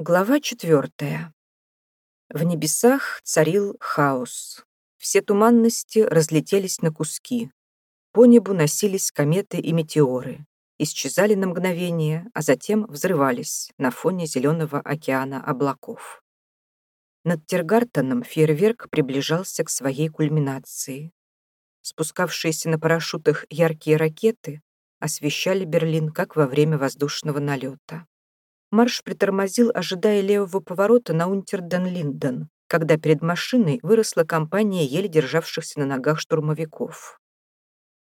Глава четвертая. В небесах царил хаос. Все туманности разлетелись на куски. По небу носились кометы и метеоры. Исчезали на мгновение, а затем взрывались на фоне зеленого океана облаков. Над Тергартоном фейерверк приближался к своей кульминации. Спускавшиеся на парашютах яркие ракеты освещали Берлин, как во время воздушного налета. Марш притормозил, ожидая левого поворота на Унтерден-Линден, когда перед машиной выросла компания еле державшихся на ногах штурмовиков.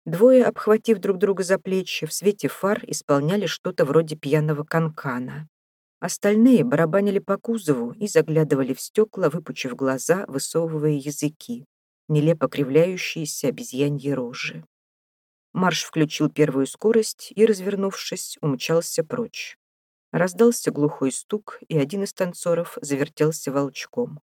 Двое, обхватив друг друга за плечи, в свете фар исполняли что-то вроде пьяного канкана. Остальные барабанили по кузову и заглядывали в стекла, выпучив глаза, высовывая языки, нелепо кривляющиеся обезьяньи рожи. Марш включил первую скорость и, развернувшись, умчался прочь. Раздался глухой стук, и один из танцоров завертелся волчком.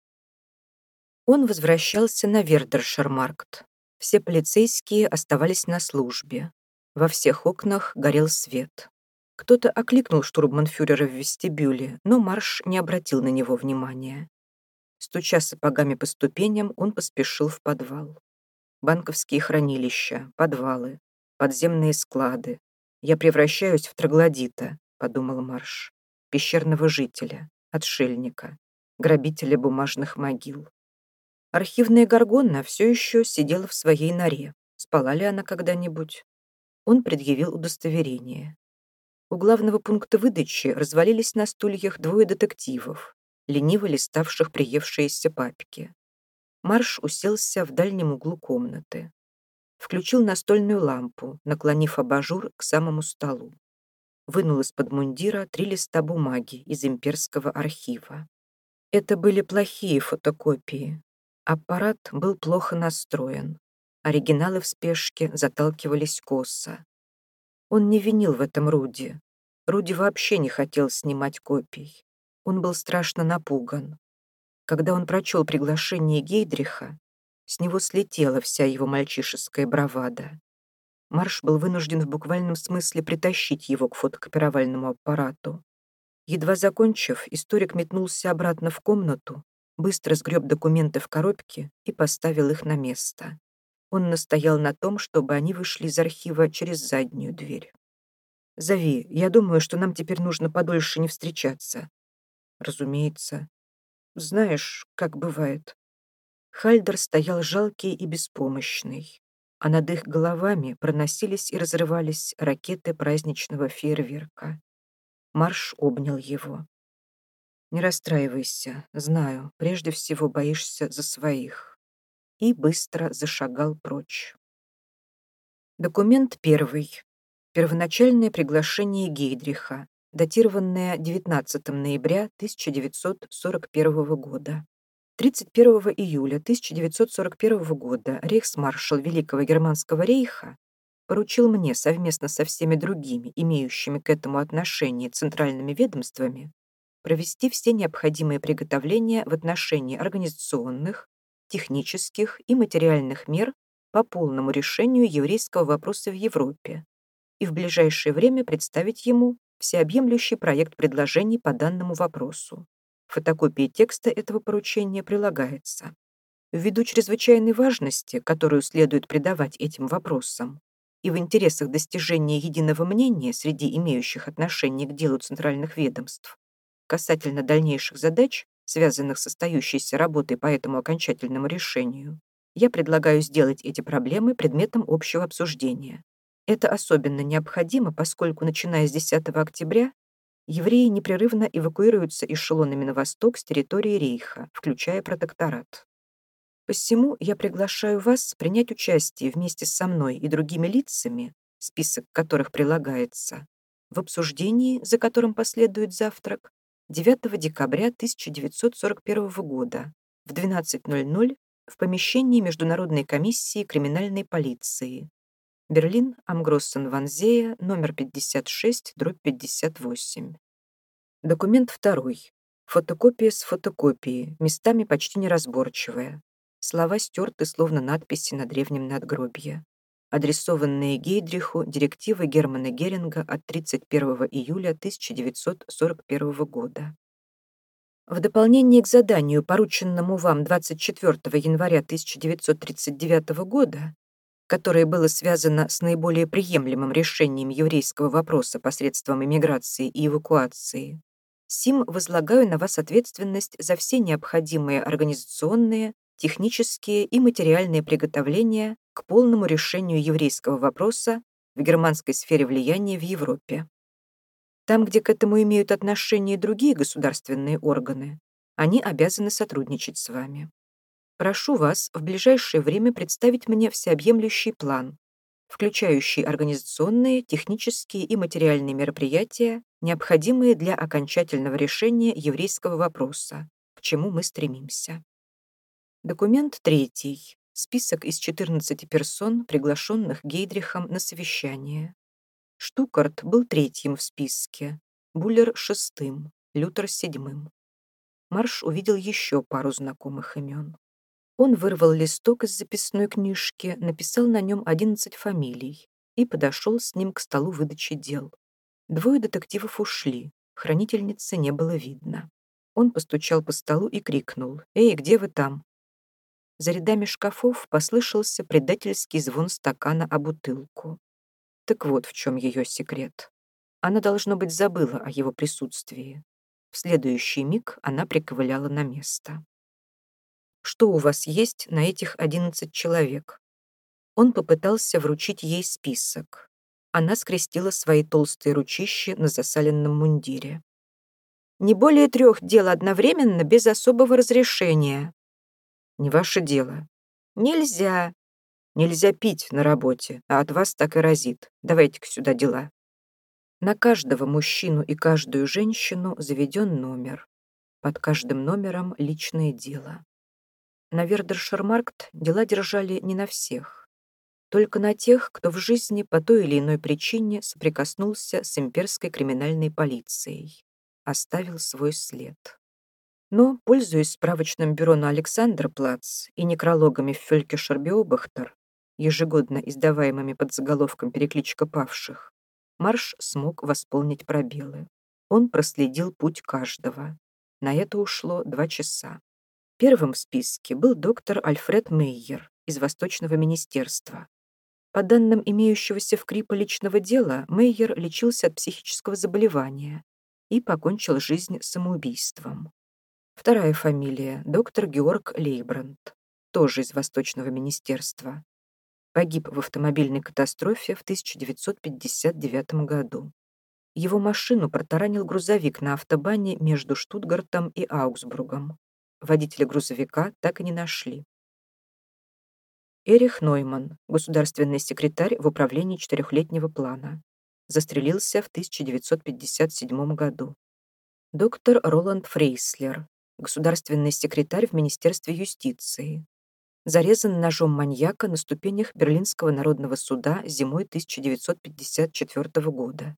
Он возвращался на Вердершермаркт. Все полицейские оставались на службе. Во всех окнах горел свет. Кто-то окликнул штурманфюрера в вестибюле, но Марш не обратил на него внимания. Стуча сапогами по ступеням, он поспешил в подвал. Банковские хранилища, подвалы, подземные склады. Я превращаюсь в троглодита, подумал Марш, пещерного жителя, отшельника, грабителя бумажных могил. Архивная Гаргонна все еще сидела в своей норе. Спала ли она когда-нибудь? Он предъявил удостоверение. У главного пункта выдачи развалились на стульях двое детективов, лениво листавших приевшиеся папки. Марш уселся в дальнем углу комнаты. Включил настольную лампу, наклонив абажур к самому столу вынул из-под мундира три листа бумаги из имперского архива. Это были плохие фотокопии. Аппарат был плохо настроен. Оригиналы в спешке заталкивались косо. Он не винил в этом Руди. Руди вообще не хотел снимать копий. Он был страшно напуган. Когда он прочел приглашение Гейдриха, с него слетела вся его мальчишеская бравада. Марш был вынужден в буквальном смысле притащить его к фотокопировальному аппарату. Едва закончив, историк метнулся обратно в комнату, быстро сгреб документы в коробке и поставил их на место. Он настоял на том, чтобы они вышли из архива через заднюю дверь. «Зови, я думаю, что нам теперь нужно подольше не встречаться». «Разумеется. Знаешь, как бывает». Хальдер стоял жалкий и беспомощный а над их головами проносились и разрывались ракеты праздничного фейерверка. Марш обнял его. «Не расстраивайся, знаю, прежде всего боишься за своих». И быстро зашагал прочь. Документ первый. Первоначальное приглашение Гейдриха, датированное 19 ноября 1941 года. 31 июля 1941 года рейхсмаршал Великого Германского рейха поручил мне совместно со всеми другими, имеющими к этому отношение центральными ведомствами, провести все необходимые приготовления в отношении организационных, технических и материальных мер по полному решению еврейского вопроса в Европе и в ближайшее время представить ему всеобъемлющий проект предложений по данному вопросу. Фотокопия текста этого поручения прилагается. Ввиду чрезвычайной важности, которую следует придавать этим вопросам, и в интересах достижения единого мнения среди имеющих отношение к делу центральных ведомств, касательно дальнейших задач, связанных с остающейся работой по этому окончательному решению, я предлагаю сделать эти проблемы предметом общего обсуждения. Это особенно необходимо, поскольку, начиная с 10 октября, евреи непрерывно эвакуируются эшелонами на восток с территории Рейха, включая протекторат. Посему я приглашаю вас принять участие вместе со мной и другими лицами, список которых прилагается, в обсуждении, за которым последует завтрак, 9 декабря 1941 года в 12.00 в помещении Международной комиссии криминальной полиции, Берлин, Амгроссен Ванзея, номер 56, дробь 58. Документ второй. Фотокопия с фотокопии, местами почти неразборчивая. Слова стерты, словно надписи на древнем надгробье. Адресованные Гейдриху директивы Германа Геринга от 31 июля 1941 года. В дополнение к заданию, порученному вам 24 января 1939 года, которое было связано с наиболее приемлемым решением еврейского вопроса посредством иммиграции и эвакуации, СИМ возлагаю на вас ответственность за все необходимые организационные, технические и материальные приготовления к полному решению еврейского вопроса в германской сфере влияния в Европе. Там, где к этому имеют отношение другие государственные органы, они обязаны сотрудничать с вами. Прошу вас в ближайшее время представить мне всеобъемлющий план, включающий организационные, технические и материальные мероприятия, необходимые для окончательного решения еврейского вопроса, к чему мы стремимся. Документ третий. Список из 14 персон, приглашенных Гейдрихом на совещание. Штукарт был третьим в списке, Буллер — шестым, Лютер — седьмым. Марш увидел еще пару знакомых имен. Он вырвал листок из записной книжки, написал на нем 11 фамилий и подошел с ним к столу выдачи дел. Двое детективов ушли, хранительницы не было видно. Он постучал по столу и крикнул «Эй, где вы там?» За рядами шкафов послышался предательский звон стакана о бутылку. Так вот в чем ее секрет. Она, должно быть, забыла о его присутствии. В следующий миг она приковыляла на место. «Что у вас есть на этих одиннадцать человек?» Он попытался вручить ей список. Она скрестила свои толстые ручищи на засаленном мундире. «Не более трех дел одновременно без особого разрешения». «Не ваше дело». «Нельзя. Нельзя пить на работе, а от вас так и разит. Давайте-ка сюда дела. На каждого мужчину и каждую женщину заведен номер. Под каждым номером личное дело. На Вердершермаркт дела держали не на всех. Только на тех, кто в жизни по той или иной причине соприкоснулся с имперской криминальной полицией. Оставил свой след. Но, пользуясь справочным бюро на Александрплац и некрологами в Фелькешербиобахтер, ежегодно издаваемыми под заголовком «Перекличка павших», Марш смог восполнить пробелы. Он проследил путь каждого. На это ушло два часа. Первым в списке был доктор Альфред Мейер из Восточного министерства. По данным имеющегося в Крипа личного дела, Мейер лечился от психического заболевания и покончил жизнь самоубийством. Вторая фамилия – доктор Георг Лейбранд, тоже из Восточного министерства погиб в автомобильной катастрофе в 1959 году. Его машину протаранил грузовик на автобане между Штутгартом и Аугсбургом. Водителя грузовика так и не нашли. Эрих Нойман, государственный секретарь в управлении четырехлетнего плана. Застрелился в 1957 году. Доктор Роланд Фрейслер, государственный секретарь в Министерстве юстиции зарезан ножом маньяка на ступенях Берлинского народного суда зимой 1954 года.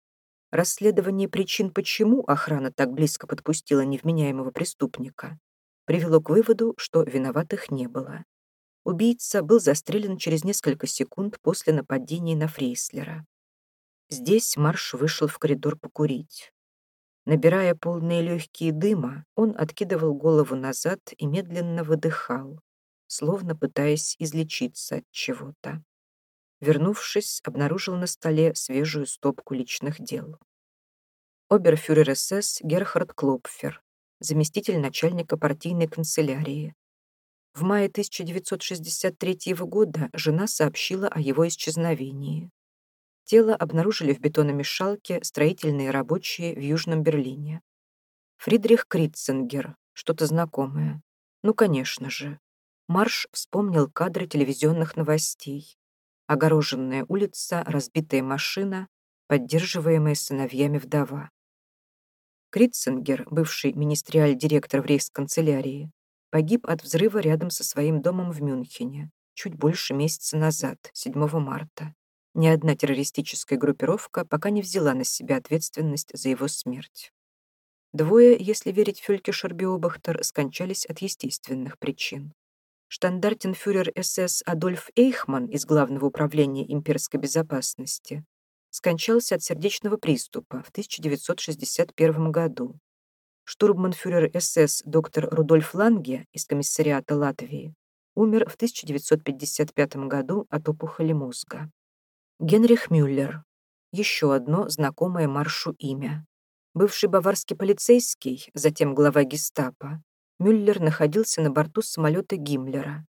Расследование причин, почему охрана так близко подпустила невменяемого преступника, привело к выводу, что виноватых не было. Убийца был застрелен через несколько секунд после нападения на Фрейслера. Здесь Марш вышел в коридор покурить. Набирая полные легкие дыма, он откидывал голову назад и медленно выдыхал, словно пытаясь излечиться от чего-то. Вернувшись, обнаружил на столе свежую стопку личных дел. Оберфюрер СС Герхард Клопфер, заместитель начальника партийной канцелярии. В мае 1963 года жена сообщила о его исчезновении. Тело обнаружили в бетономешалке строительные рабочие в Южном Берлине. Фридрих Критцингер, что-то знакомое. Ну, конечно же, Марш вспомнил кадры телевизионных новостей. Огороженная улица, разбитая машина, поддерживаемая сыновьями вдова. Критцингер, бывший министриаль-директор в рейхсканцелярии, погиб от взрыва рядом со своим домом в Мюнхене чуть больше месяца назад, 7 марта. Ни одна террористическая группировка пока не взяла на себя ответственность за его смерть. Двое, если верить Фюльке Шарбиобахтер, скончались от естественных причин штандартенфюрер СС Адольф Эйхман из Главного управления имперской безопасности скончался от сердечного приступа в 1961 году. Штурманфюрер СС доктор Рудольф Ланге из комиссариата Латвии умер в 1955 году от опухоли мозга. Генрих Мюллер. Еще одно знакомое Маршу имя. Бывший баварский полицейский, затем глава гестапо, Мюллер находился на борту самолета Гиммлера,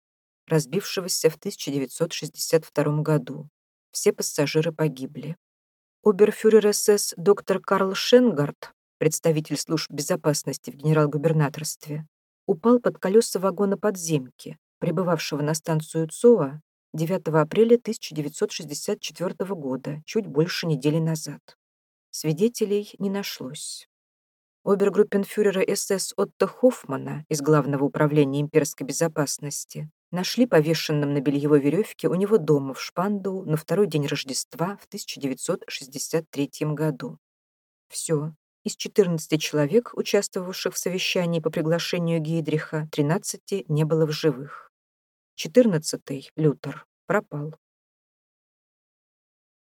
разбившегося в 1962 году. Все пассажиры погибли. Оберфюрер СС доктор Карл Шенгард, представитель служб безопасности в генерал-губернаторстве, упал под колеса вагона подземки, прибывавшего на станцию ЦОА 9 апреля 1964 года, чуть больше недели назад. Свидетелей не нашлось. Обергруппенфюрера СС Отто Хоффмана из Главного управления имперской безопасности нашли повешенным на бельевой веревке у него дома в Шпандау на второй день Рождества в 1963 году. Все. Из 14 человек, участвовавших в совещании по приглашению Гейдриха, 13 не было в живых. 14 Лютер, пропал.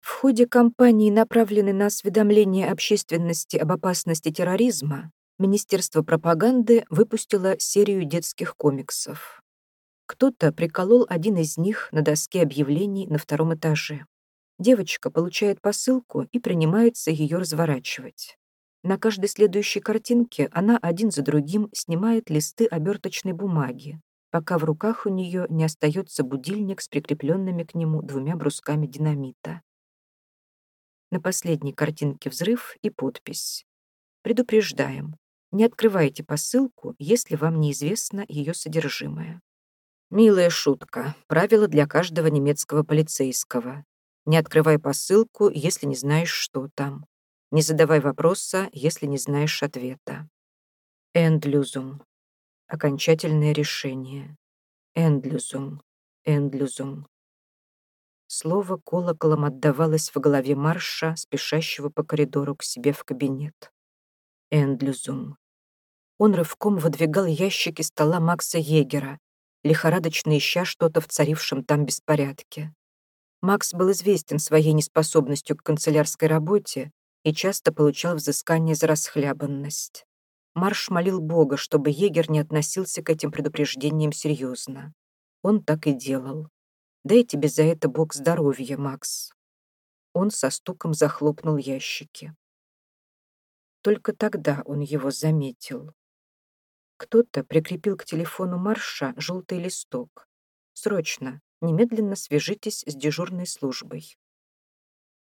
В ходе кампании, направленной на осведомление общественности об опасности терроризма, Министерство пропаганды выпустило серию детских комиксов. Кто-то приколол один из них на доске объявлений на втором этаже. Девочка получает посылку и принимается ее разворачивать. На каждой следующей картинке она один за другим снимает листы оберточной бумаги, пока в руках у нее не остается будильник с прикрепленными к нему двумя брусками динамита. На последней картинке взрыв и подпись. Предупреждаем, не открывайте посылку, если вам неизвестно ее содержимое. Милая шутка. Правило для каждого немецкого полицейского. Не открывай посылку, если не знаешь, что там. Не задавай вопроса, если не знаешь ответа. Эндлюзум. Окончательное решение. Эндлюзум. Эндлюзум. Слово колоколом отдавалось в голове Марша, спешащего по коридору к себе в кабинет. Эндлюзум. Он рывком выдвигал ящики стола Макса Егера, лихорадочно ища что-то в царившем там беспорядке. Макс был известен своей неспособностью к канцелярской работе и часто получал взыскание за расхлябанность. Марш молил Бога, чтобы егер не относился к этим предупреждениям серьезно. Он так и делал. «Дай тебе за это Бог здоровья, Макс». Он со стуком захлопнул ящики. Только тогда он его заметил. Кто-то прикрепил к телефону Марша желтый листок. «Срочно, немедленно свяжитесь с дежурной службой».